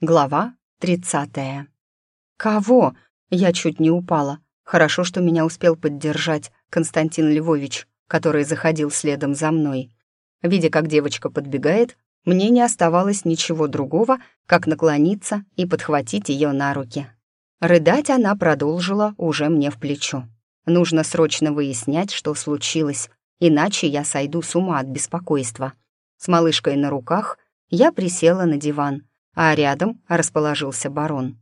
Глава тридцатая. «Кого?» Я чуть не упала. Хорошо, что меня успел поддержать Константин Львович, который заходил следом за мной. Видя, как девочка подбегает, мне не оставалось ничего другого, как наклониться и подхватить ее на руки. Рыдать она продолжила уже мне в плечо. Нужно срочно выяснять, что случилось, иначе я сойду с ума от беспокойства. С малышкой на руках я присела на диван, а рядом расположился барон.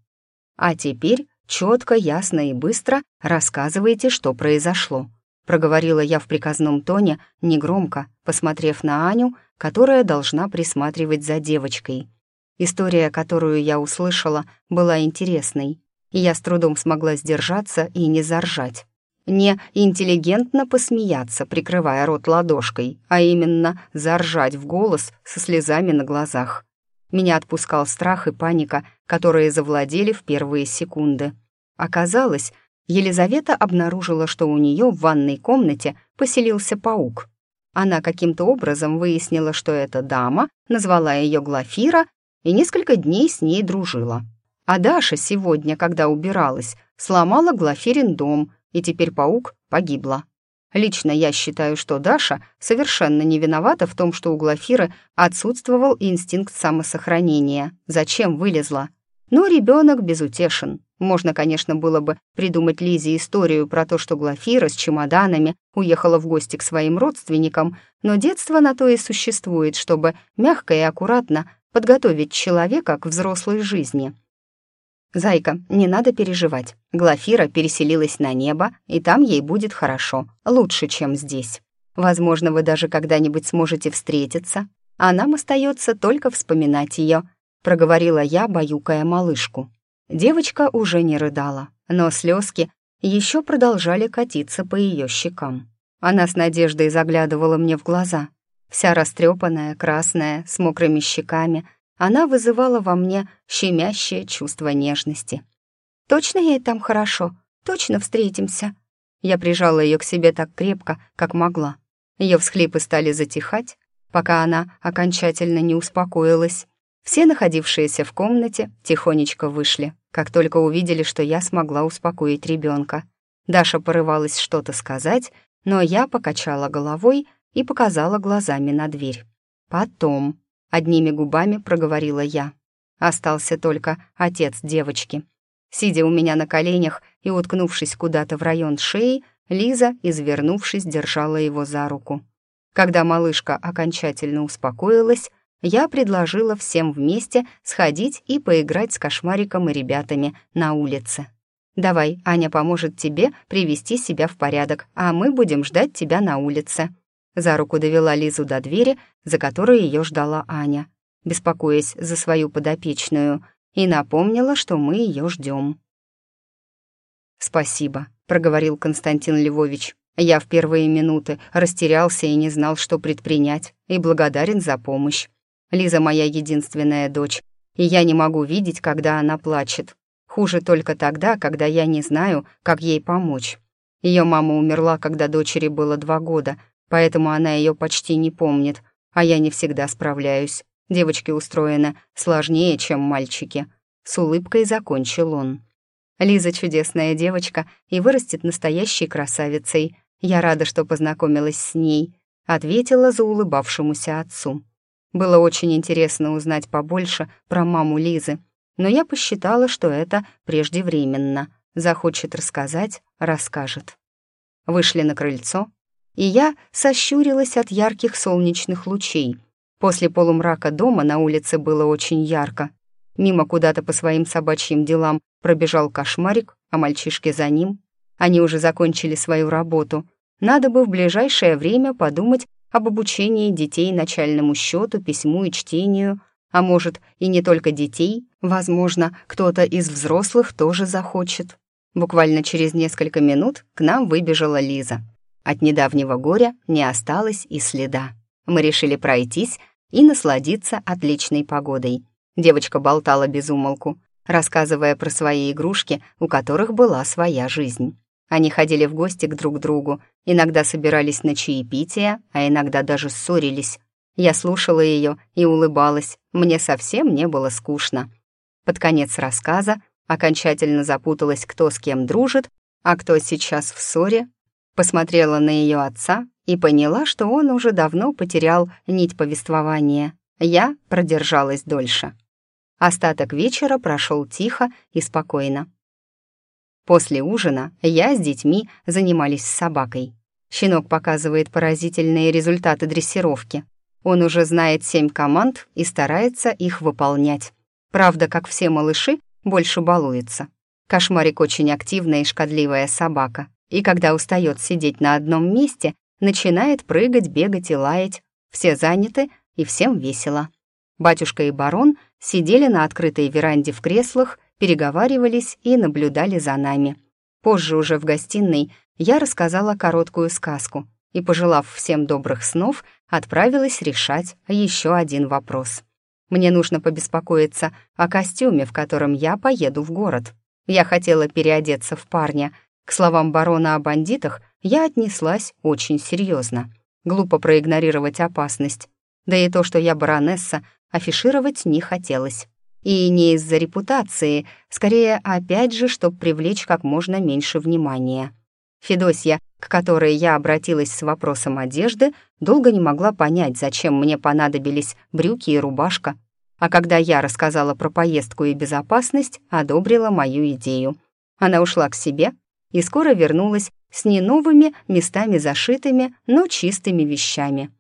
«А теперь четко, ясно и быстро рассказывайте, что произошло», проговорила я в приказном тоне, негромко, посмотрев на Аню, которая должна присматривать за девочкой. История, которую я услышала, была интересной, и я с трудом смогла сдержаться и не заржать. Не интеллигентно посмеяться, прикрывая рот ладошкой, а именно заржать в голос со слезами на глазах. Меня отпускал страх и паника, которые завладели в первые секунды. Оказалось, Елизавета обнаружила, что у нее в ванной комнате поселился паук. Она каким-то образом выяснила, что эта дама, назвала ее Глафира и несколько дней с ней дружила. А Даша сегодня, когда убиралась, сломала Глафирин дом, и теперь паук погибла. Лично я считаю, что Даша совершенно не виновата в том, что у Глафиры отсутствовал инстинкт самосохранения. Зачем вылезла? Но ребенок безутешен. Можно, конечно, было бы придумать Лизе историю про то, что Глафира с чемоданами уехала в гости к своим родственникам, но детство на то и существует, чтобы мягко и аккуратно подготовить человека к взрослой жизни. «Зайка, не надо переживать. Глафира переселилась на небо, и там ей будет хорошо, лучше, чем здесь. Возможно, вы даже когда-нибудь сможете встретиться, а нам остается только вспоминать ее», проговорила я, баюкая малышку. Девочка уже не рыдала, но слезки еще продолжали катиться по ее щекам. Она с надеждой заглядывала мне в глаза, вся растрепанная, красная, с мокрыми щеками — она вызывала во мне щемящее чувство нежности. «Точно ей там хорошо? Точно встретимся?» Я прижала ее к себе так крепко, как могла. Ее всхлипы стали затихать, пока она окончательно не успокоилась. Все находившиеся в комнате тихонечко вышли, как только увидели, что я смогла успокоить ребенка. Даша порывалась что-то сказать, но я покачала головой и показала глазами на дверь. Потом Одними губами проговорила я. Остался только отец девочки. Сидя у меня на коленях и уткнувшись куда-то в район шеи, Лиза, извернувшись, держала его за руку. Когда малышка окончательно успокоилась, я предложила всем вместе сходить и поиграть с кошмариком и ребятами на улице. «Давай, Аня поможет тебе привести себя в порядок, а мы будем ждать тебя на улице», за руку довела Лизу до двери, за которой ее ждала Аня, беспокоясь за свою подопечную, и напомнила, что мы ее ждем. «Спасибо», — проговорил Константин Львович. «Я в первые минуты растерялся и не знал, что предпринять, и благодарен за помощь. Лиза моя единственная дочь, и я не могу видеть, когда она плачет. Хуже только тогда, когда я не знаю, как ей помочь. Ее мама умерла, когда дочери было два года, поэтому она ее почти не помнит, а я не всегда справляюсь. Девочки устроены сложнее, чем мальчики. С улыбкой закончил он. Лиза чудесная девочка и вырастет настоящей красавицей. Я рада, что познакомилась с ней, ответила за улыбавшемуся отцу. Было очень интересно узнать побольше про маму Лизы, но я посчитала, что это преждевременно. Захочет рассказать — расскажет. Вышли на крыльцо, и я сощурилась от ярких солнечных лучей. После полумрака дома на улице было очень ярко. Мимо куда-то по своим собачьим делам пробежал кошмарик, а мальчишки за ним. Они уже закончили свою работу. Надо бы в ближайшее время подумать об обучении детей начальному счету, письму и чтению, а может, и не только детей, возможно, кто-то из взрослых тоже захочет. Буквально через несколько минут к нам выбежала Лиза — от недавнего горя не осталось и следа. Мы решили пройтись и насладиться отличной погодой. Девочка болтала без умолку, рассказывая про свои игрушки, у которых была своя жизнь. Они ходили в гости к друг другу, иногда собирались на чаепитие, а иногда даже ссорились. Я слушала ее и улыбалась, мне совсем не было скучно. Под конец рассказа окончательно запуталась, кто с кем дружит, а кто сейчас в ссоре, посмотрела на ее отца и поняла, что он уже давно потерял нить повествования. Я продержалась дольше. Остаток вечера прошел тихо и спокойно. После ужина я с детьми занимались с собакой. Щенок показывает поразительные результаты дрессировки. Он уже знает семь команд и старается их выполнять. Правда, как все малыши, больше балуется. Кошмарик очень активная и шкодливая собака, и когда устает сидеть на одном месте, начинает прыгать, бегать и лаять. Все заняты, и всем весело. Батюшка и барон сидели на открытой веранде в креслах, переговаривались и наблюдали за нами. Позже уже в гостиной я рассказала короткую сказку и, пожелав всем добрых снов, отправилась решать еще один вопрос. Мне нужно побеспокоиться о костюме, в котором я поеду в город. Я хотела переодеться в парня. К словам барона о бандитах я отнеслась очень серьезно. Глупо проигнорировать опасность. Да и то, что я баронесса, афишировать не хотелось. И не из-за репутации, скорее, опять же, чтобы привлечь как можно меньше внимания. Федосья, к которой я обратилась с вопросом одежды, долго не могла понять, зачем мне понадобились брюки и рубашка. А когда я рассказала про поездку и безопасность, одобрила мою идею. Она ушла к себе и скоро вернулась с не новыми, местами зашитыми, но чистыми вещами.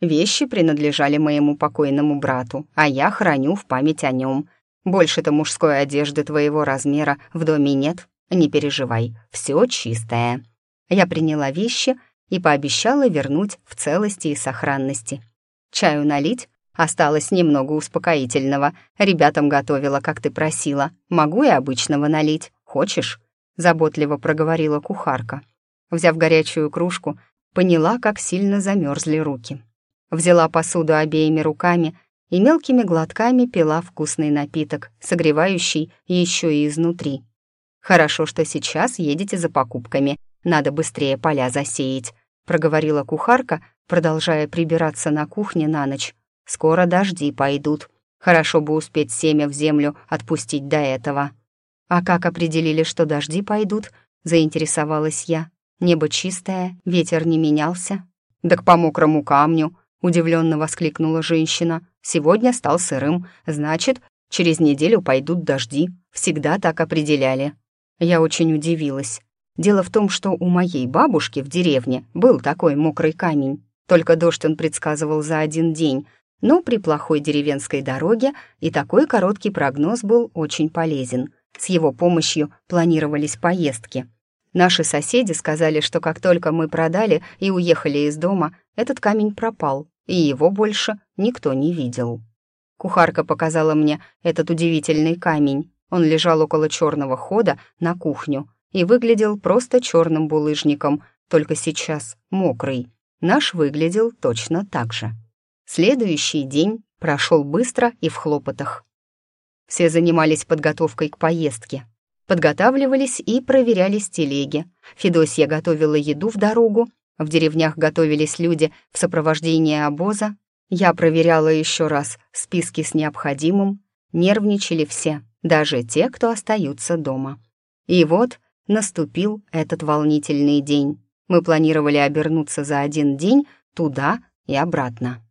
Вещи принадлежали моему покойному брату, а я храню в память о нем. Больше-то мужской одежды твоего размера в доме нет. Не переживай, все чистое. Я приняла вещи и пообещала вернуть в целости и сохранности. Чаю налить? Осталось немного успокоительного. Ребятам готовила, как ты просила. Могу и обычного налить. Хочешь?» Заботливо проговорила кухарка. Взяв горячую кружку, поняла, как сильно замерзли руки. Взяла посуду обеими руками и мелкими глотками пила вкусный напиток, согревающий еще и изнутри. «Хорошо, что сейчас едете за покупками. Надо быстрее поля засеять», — проговорила кухарка, продолжая прибираться на кухне на ночь. «Скоро дожди пойдут. Хорошо бы успеть семя в землю отпустить до этого». «А как определили, что дожди пойдут?» — заинтересовалась я. «Небо чистое, ветер не менялся». «Так по мокрому камню», удивленно воскликнула женщина. «Сегодня стал сырым, значит, через неделю пойдут дожди. Всегда так определяли». Я очень удивилась. Дело в том, что у моей бабушки в деревне был такой мокрый камень. Только дождь он предсказывал за один день, но при плохой деревенской дороге и такой короткий прогноз был очень полезен. С его помощью планировались поездки. Наши соседи сказали, что как только мы продали и уехали из дома, этот камень пропал, и его больше никто не видел. Кухарка показала мне этот удивительный камень. Он лежал около черного хода на кухню и выглядел просто черным булыжником, только сейчас мокрый. Наш выглядел точно так же. Следующий день прошел быстро и в хлопотах. Все занимались подготовкой к поездке. Подготавливались и проверялись телеги. Федосья готовила еду в дорогу, в деревнях готовились люди в сопровождении обоза. Я проверяла еще раз списки с необходимым. Нервничали все, даже те, кто остаются дома. И вот наступил этот волнительный день. Мы планировали обернуться за один день туда и обратно.